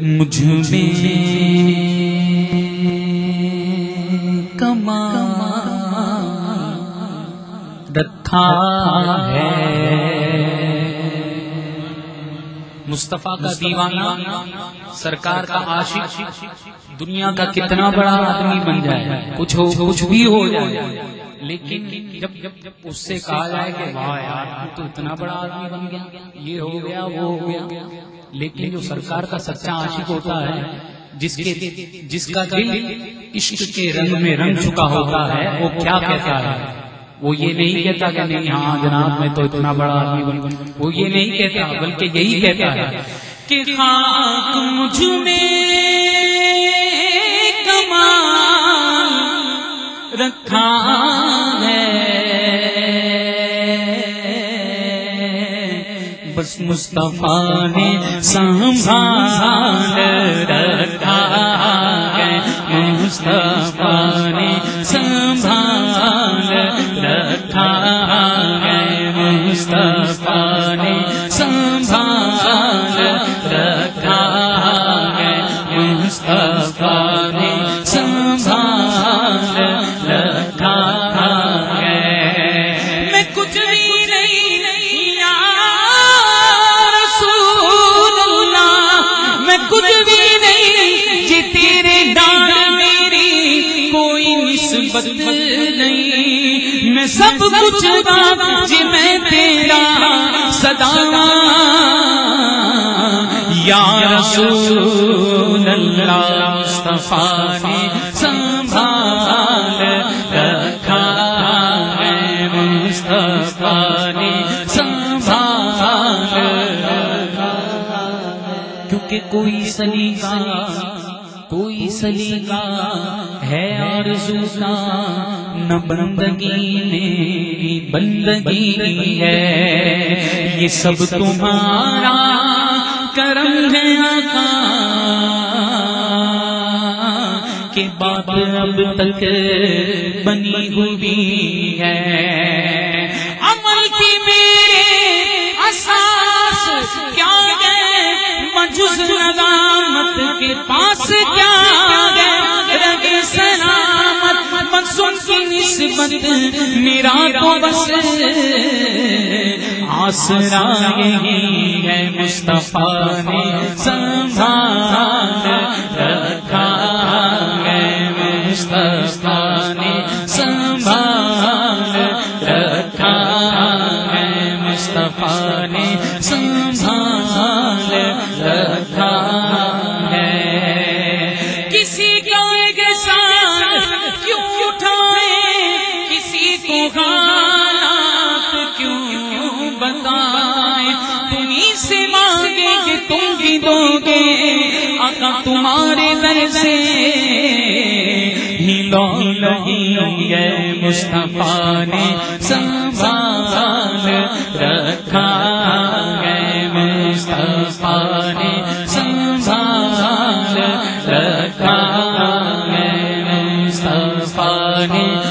مجھ میں کما رکھا ہے۔ مصطفیٰ کا دیوانہ، سرکار کا عاشق۔ دنیا کا کتنا بڑا آدمی بن جائے۔ کچھ ہو، کچھ بھی ہو جائے۔ لیکن جب جب اس سے کہا جائے کہ واہ یار، تو اتنا بڑا آدمی بن گیا۔ یہ ہو گیا، وہ ہو گیا۔ لیکن جو سرکار کا سچا عاشق ہوتا ہے جس کے جس کا دل عشق کے رنگ میں رنگ چکا ہوتا ہے وہ کیا کہتا ہے؟ وہ یہ نہیں کہتا کہ نہیں ہاں جناب میں تو اتنا بڑا آدمی بن وہ یہ نہیں کہتا بلکہ یہی کہتا ہے کہ خاک مجھ میں کمال رکھا بس مصطفیٰ نے سنبھال رکھا ہے۔ مصطفیٰ نے سنبھال رکھا ہے۔ مصطفیٰ نے سنبھال رکھا ہے۔ مصطفیٰ سب کچھ جی میں تیرا صدا یا رسول اللہ مصطفیٰ نے سنبھال رکھا ہے، مصطفیٰ نے سنبھال رکھا کیونکہ کوئی سلیقہ کوئی سلیقہ ہے اور کا بندگی میری بندگی ہے۔ یہ سب تمہارا کرم ہے آقا۔ کہ بات اب تک بنی ہوئی ہے۔ عمل کی میرے اساس کیا ہے؟ ندامت کے پاس کیا نسبت میرا تو بس آسرا یہی ہے مصطفیٰ نے سنبھال رکھا ہے مصطفیٰ نے سنبھال رکھا ہے مصطفیٰ نے سنبھال رکھا تو کیوں تمہیں سے مانگے کہ تم بھی دو گے آقا تمہارے در سے ہلو نہیں ہے مصطفیٰ نے سنبھال رکھا ہے، مصطفیٰ نے سنبھال رکھا گئے مصطفیٰ نے